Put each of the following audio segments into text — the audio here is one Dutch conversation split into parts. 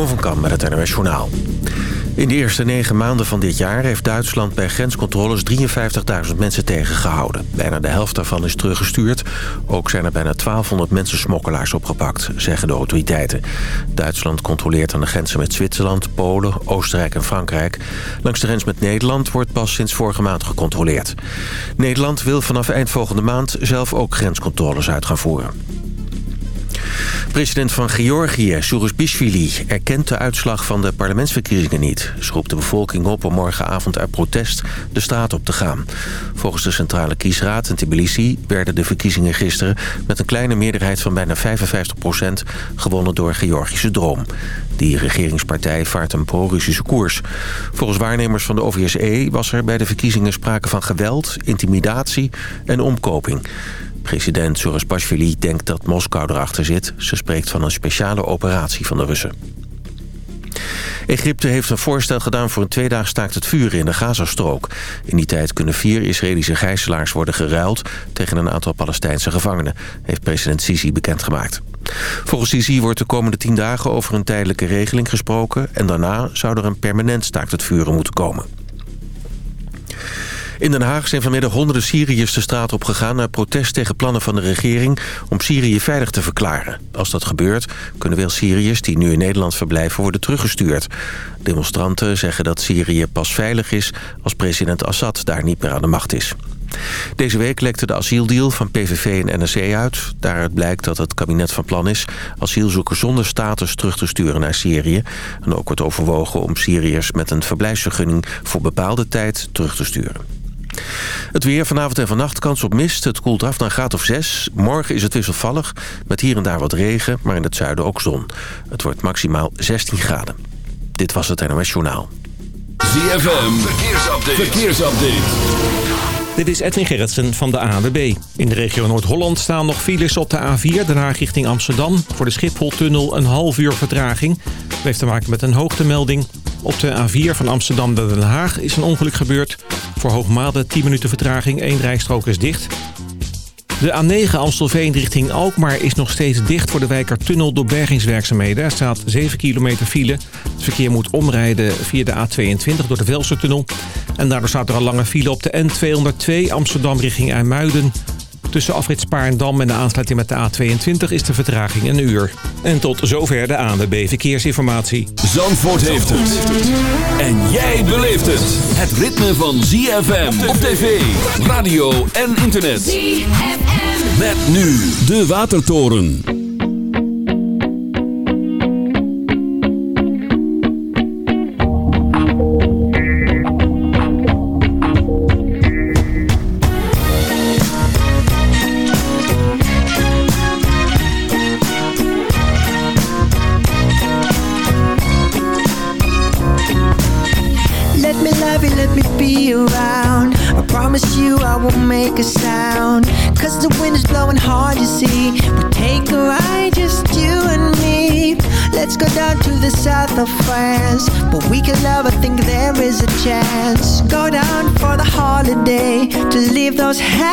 Jeroen van Kam met het NOS Journaal. In de eerste negen maanden van dit jaar heeft Duitsland bij grenscontroles 53.000 mensen tegengehouden. Bijna de helft daarvan is teruggestuurd. Ook zijn er bijna 1200 mensensmokkelaars opgepakt, zeggen de autoriteiten. Duitsland controleert aan de grenzen met Zwitserland, Polen, Oostenrijk en Frankrijk. Langs de grens met Nederland wordt pas sinds vorige maand gecontroleerd. Nederland wil vanaf eind volgende maand zelf ook grenscontroles uit gaan voeren. President van Georgië, Bishvili, erkent de uitslag van de parlementsverkiezingen niet. Ze roept de bevolking op om morgenavond uit protest de straat op te gaan. Volgens de Centrale Kiesraad in Tbilisi werden de verkiezingen gisteren... met een kleine meerderheid van bijna 55 procent gewonnen door Georgische Droom. Die regeringspartij vaart een pro-Russische koers. Volgens waarnemers van de OVSE was er bij de verkiezingen sprake van geweld, intimidatie en omkoping. President Suraspashvili denkt dat Moskou erachter zit. Ze spreekt van een speciale operatie van de Russen. Egypte heeft een voorstel gedaan voor een tweedaag staakt het vuren in de Gazastrook. In die tijd kunnen vier Israëlische gijzelaars worden geruild... tegen een aantal Palestijnse gevangenen, heeft president Sisi bekendgemaakt. Volgens Sisi wordt de komende tien dagen over een tijdelijke regeling gesproken... en daarna zou er een permanent staakt het vuren moeten komen. In Den Haag zijn vanmiddag honderden Syriërs de straat op gegaan... naar protest tegen plannen van de regering om Syrië veilig te verklaren. Als dat gebeurt, kunnen veel Syriërs die nu in Nederland verblijven worden teruggestuurd. Demonstranten zeggen dat Syrië pas veilig is als president Assad daar niet meer aan de macht is. Deze week lekte de asieldeal van PVV en NSC uit. Daaruit blijkt dat het kabinet van plan is asielzoekers zonder status terug te sturen naar Syrië. En ook wordt overwogen om Syriërs met een verblijfsvergunning voor bepaalde tijd terug te sturen. Het weer vanavond en vannacht kans op mist. Het koelt af naar een graad of 6. Morgen is het wisselvallig, met hier en daar wat regen, maar in het zuiden ook zon. Het wordt maximaal 16 graden. Dit was het NOS Journaal. ZFM, verkeersupdate. verkeersupdate. Dit is Edwin Gerritsen van de ANWB. In de regio Noord-Holland staan nog files op de A4, Den Haag richting Amsterdam. Voor de Schipholtunnel een half uur vertraging. Dat heeft te maken met een hoogtemelding. Op de A4 van Amsterdam naar Den Haag is een ongeluk gebeurd. Voor Hoogmade 10 minuten vertraging, één rijstrook is dicht. De A9 Amstelveen richting Alkmaar is nog steeds dicht voor de Wijkertunnel door bergingswerkzaamheden. Er staat 7 kilometer file. Het verkeer moet omrijden via de A22 door de Velsertunnel. En daardoor staat er al lange file op de N202 Amsterdam richting IJmuiden. Tussen afrit Spaarndam en de aansluiting met de A22 is de vertraging een uur. En tot zover de ANWB Verkeersinformatie. Zandvoort heeft het. En jij beleeft het. Het ritme van ZFM op tv, radio en internet. ZFM. Met nu de Watertoren. those hands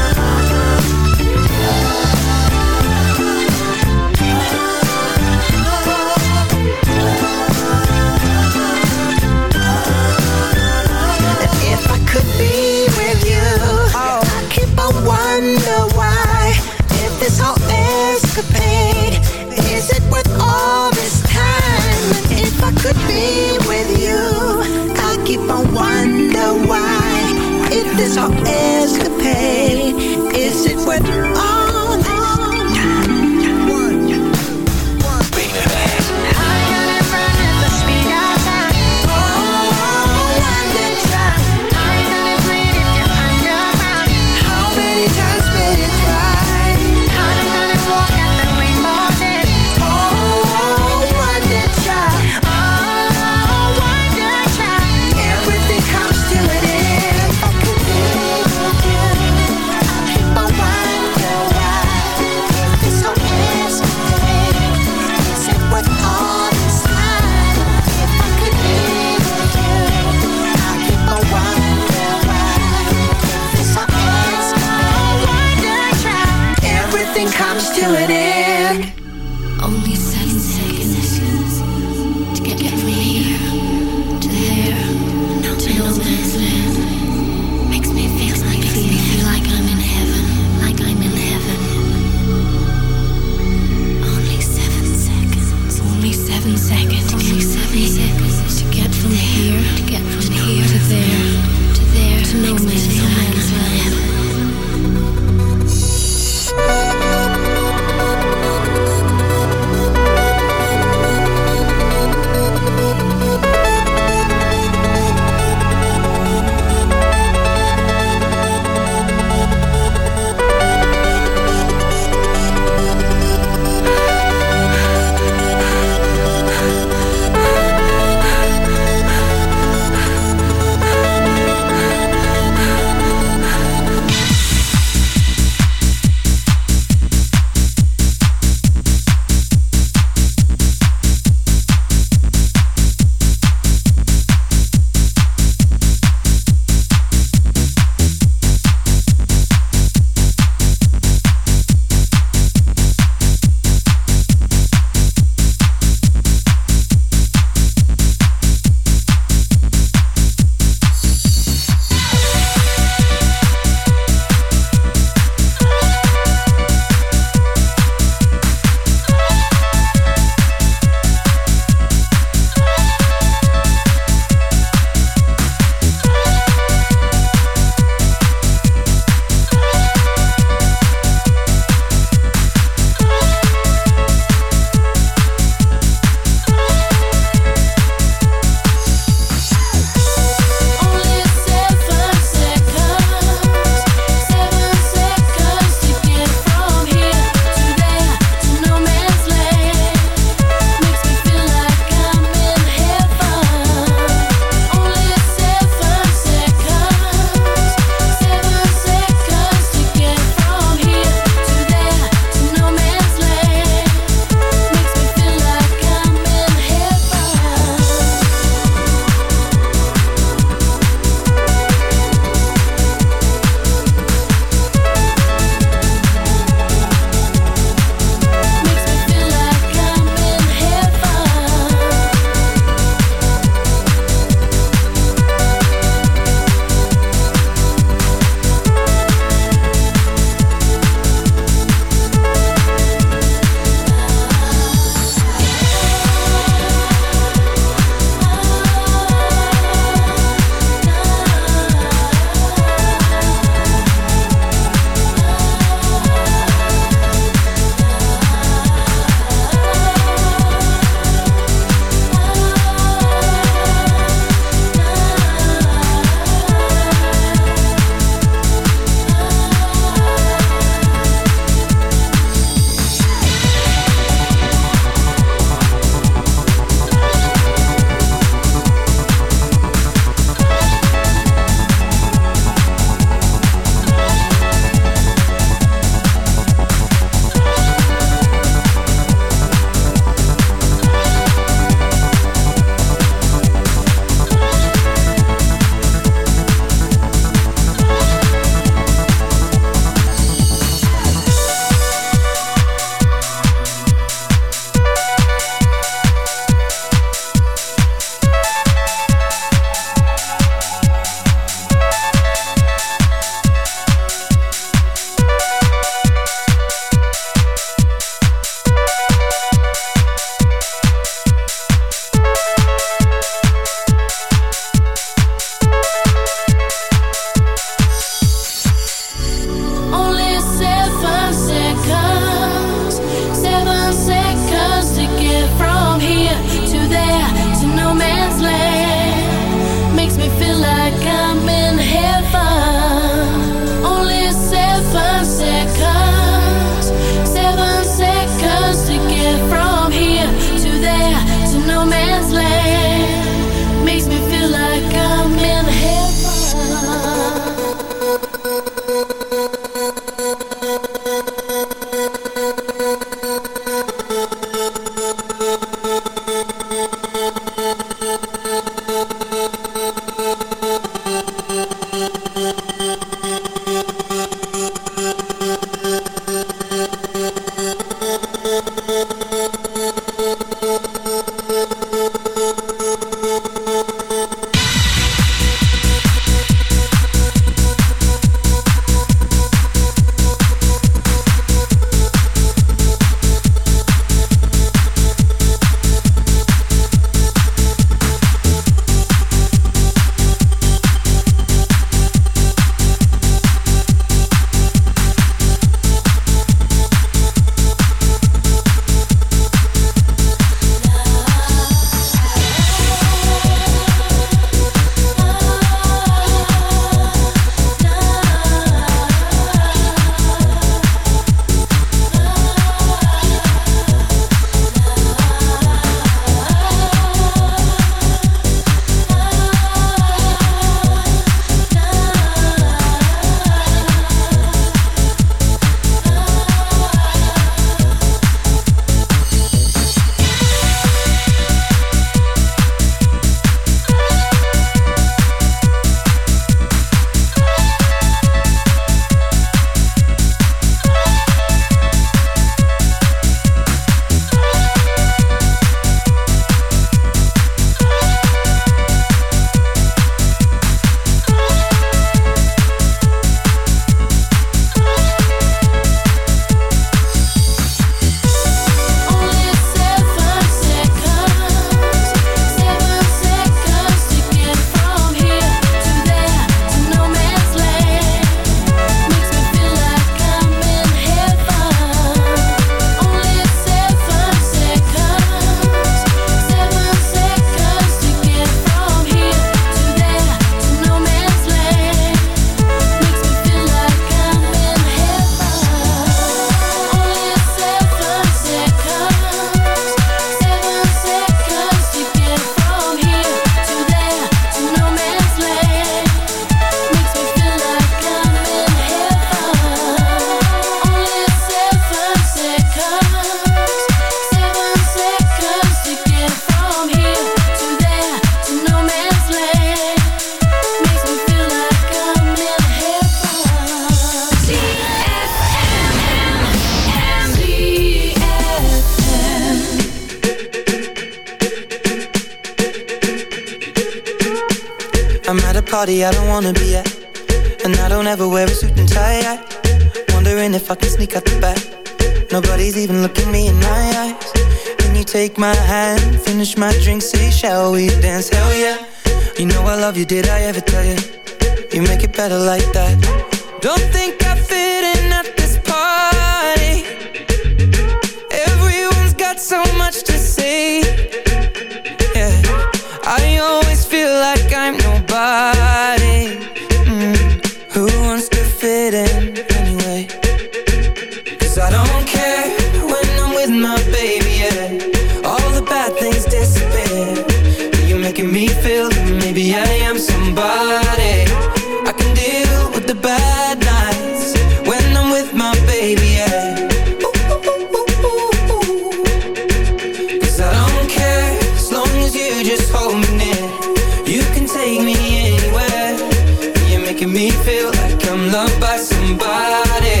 loved by somebody.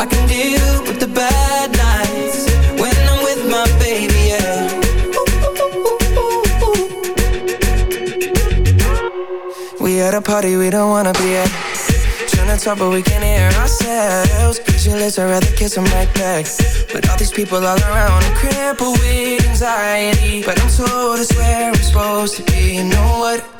I can deal with the bad nights when I'm with my baby, yeah. We at a party we don't wanna be at. Trying to talk but we can't hear ourselves. Pictureless, I'd rather kiss right back. But all these people all around, crippled with anxiety. But I'm told it's where I'm supposed to be. You know what?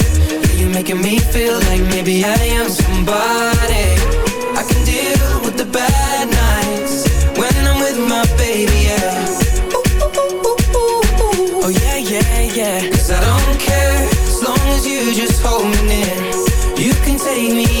Making me feel like maybe I am somebody. I can deal with the bad nights when I'm with my baby, yeah. Oh yeah, yeah, yeah. Cause I don't care as long as you just hold me near. You can take me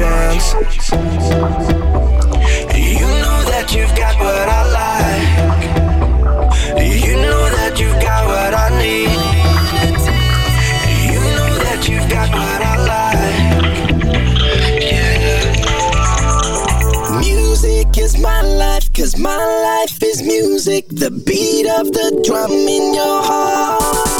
chance. You know that you've got what I like. You know that you've got what I need. You know that you've got what I like. Yeah. Music is my life, cause my life is music. The beat of the drum in your heart.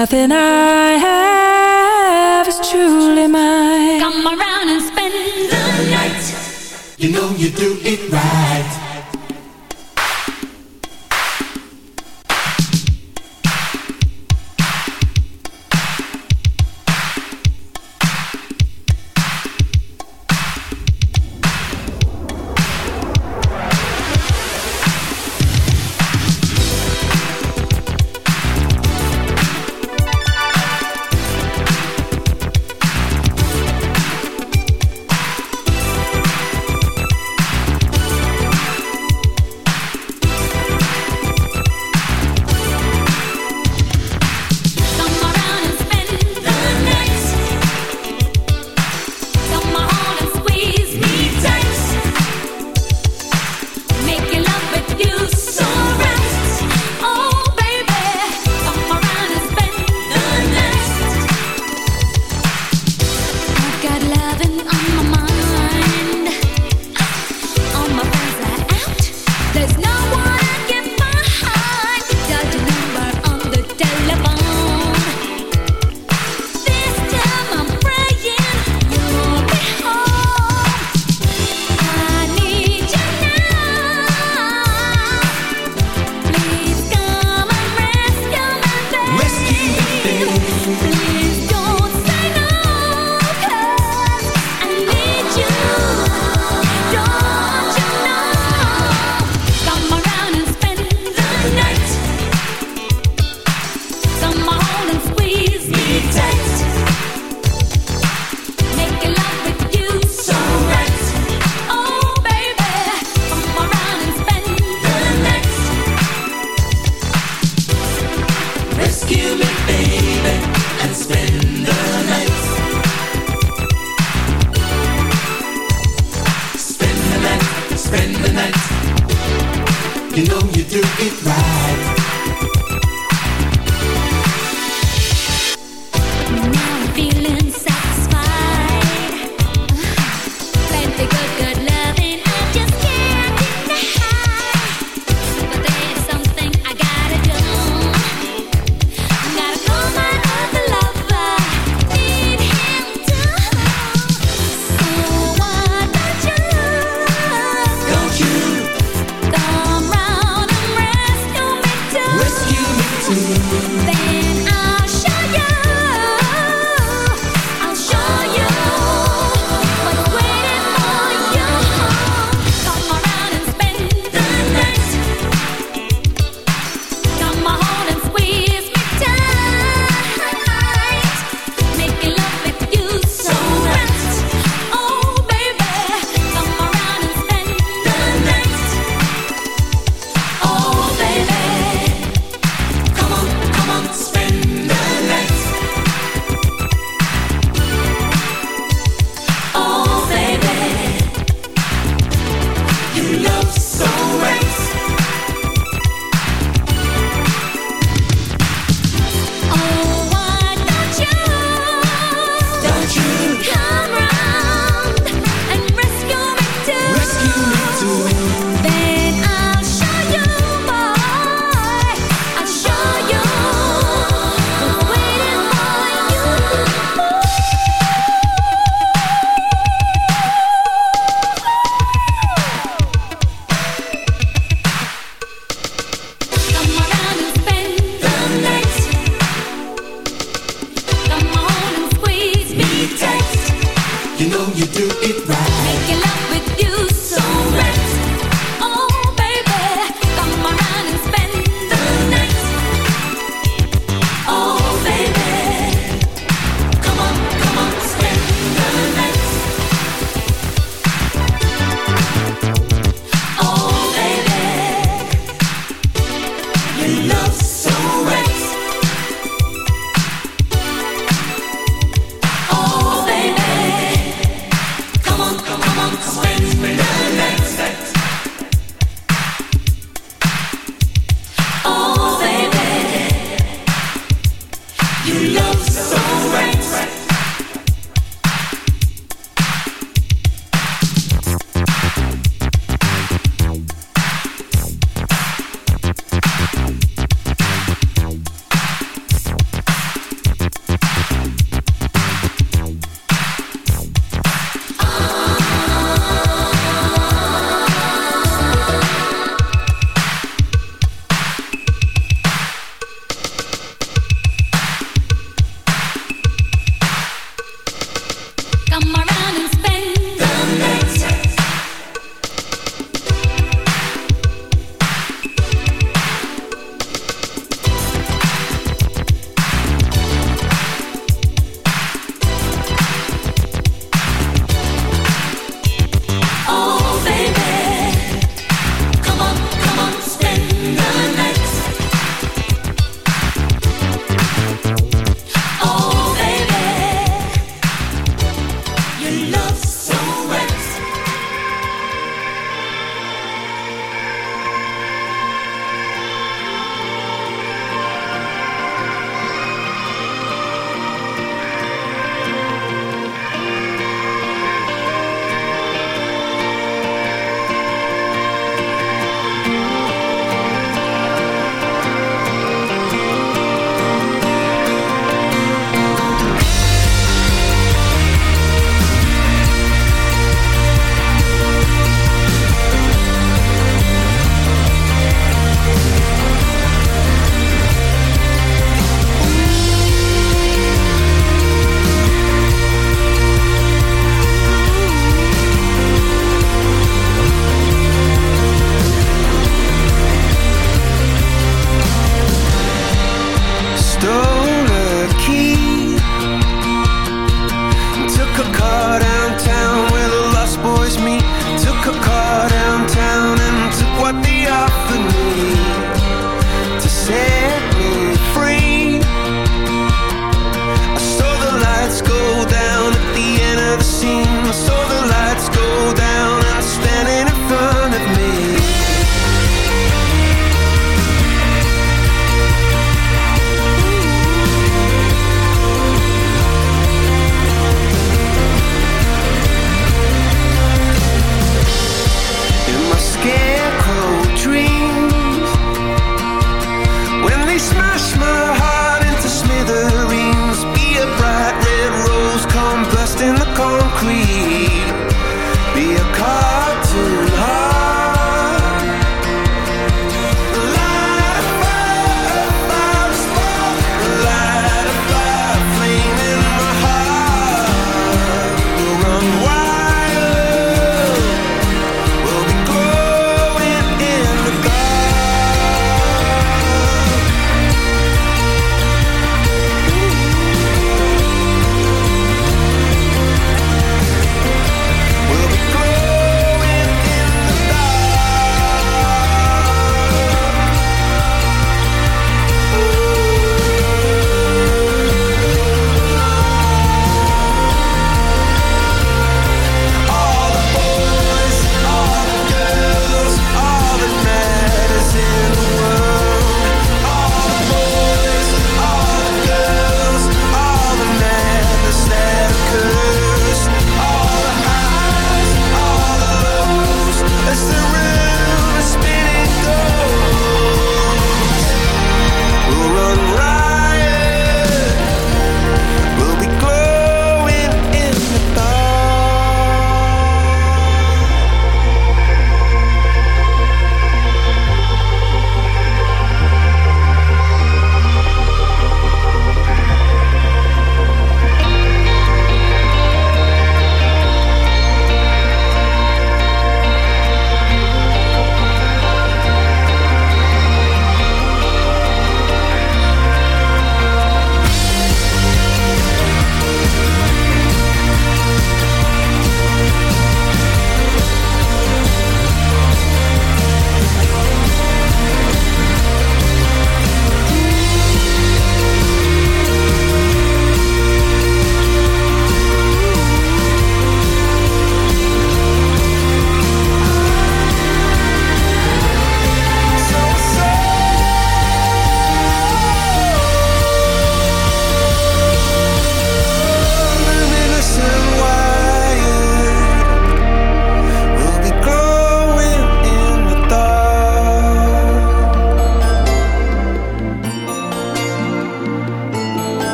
Nothing I have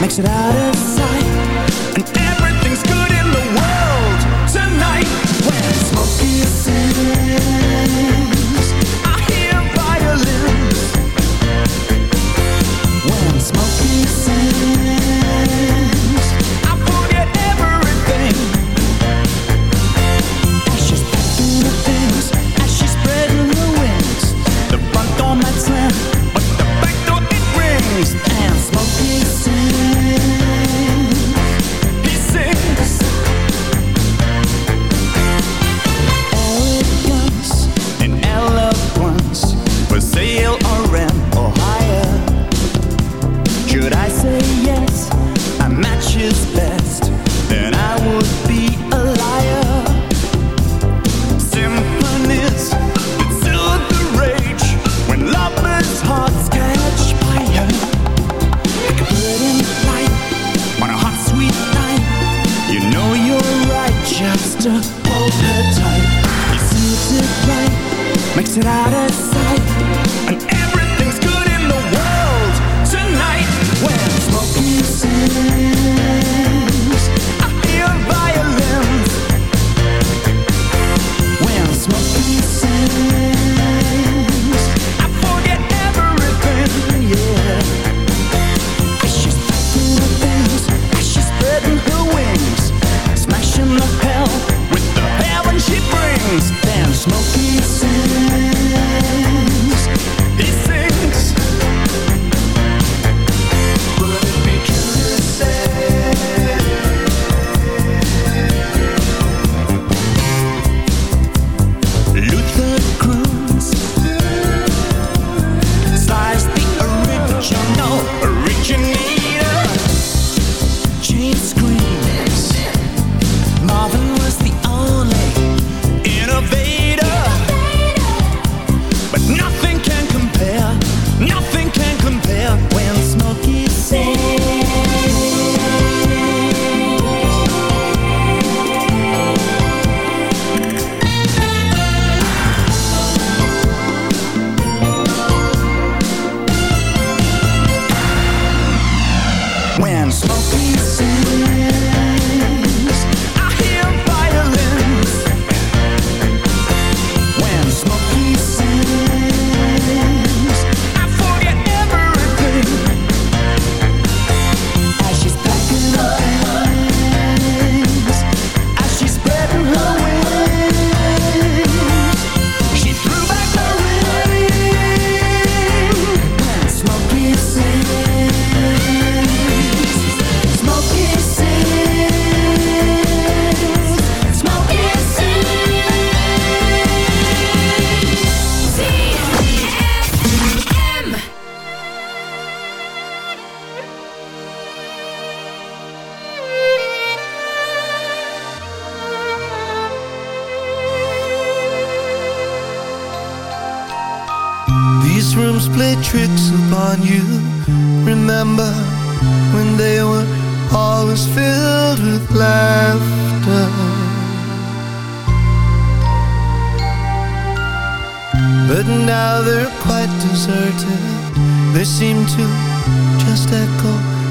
makes it out of sight.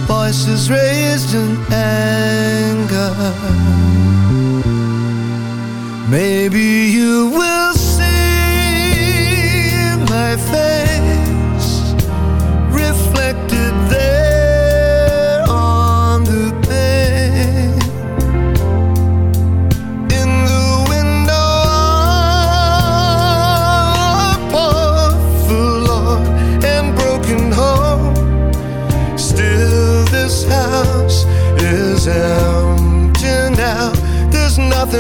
voices raised in anger. Maybe you will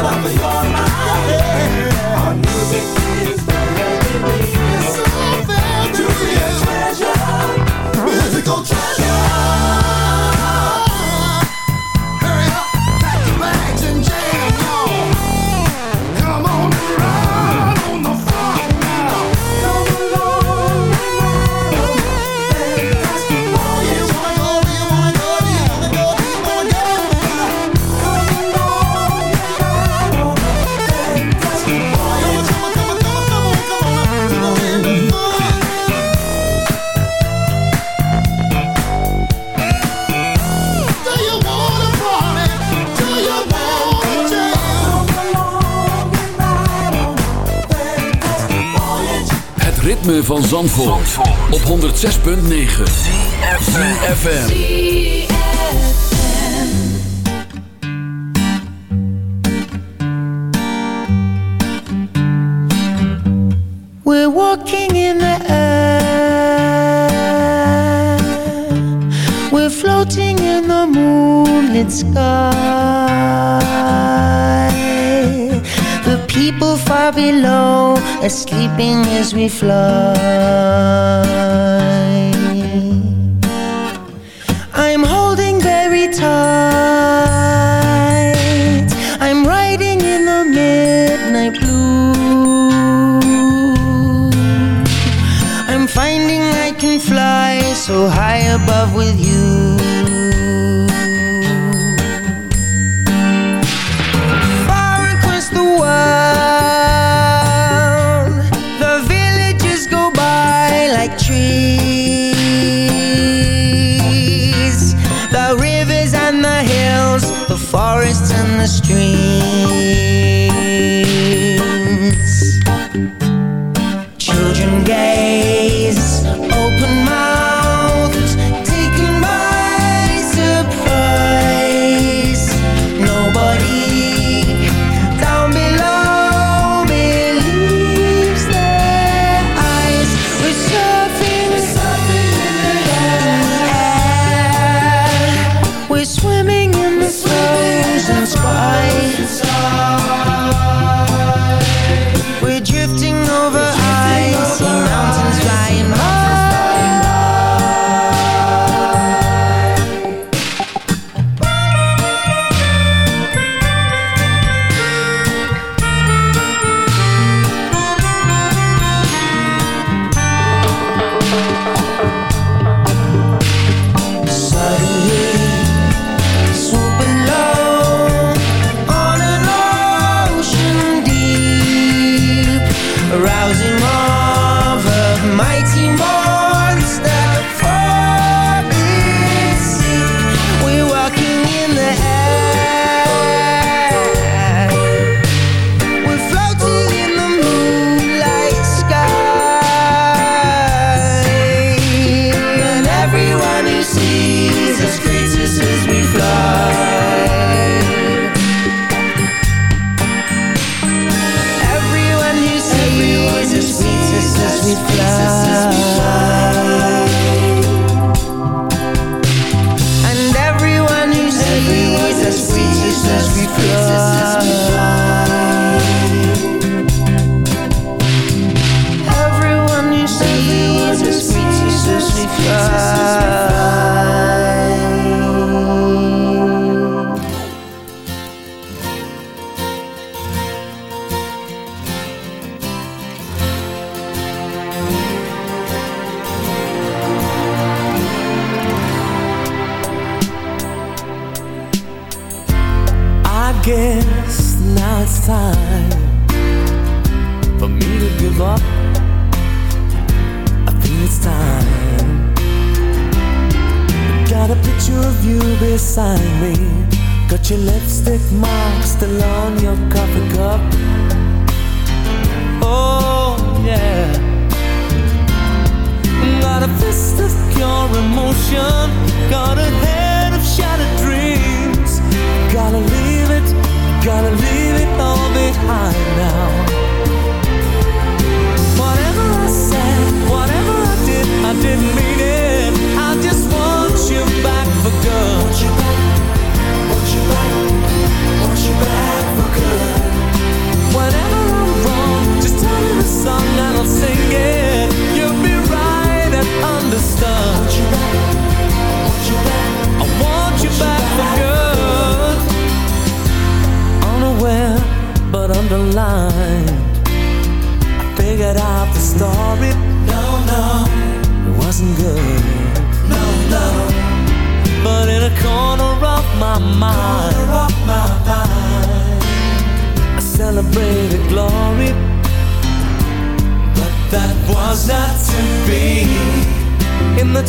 I'm yours. van Zandvoort, Zandvoort. op 106.9 CFFM We're walking in the air. We're floating in the moonlit sky. The people far below as sleeping as we fly.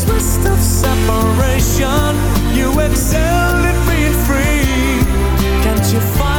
twist of separation. You excel at being free. Can't you find?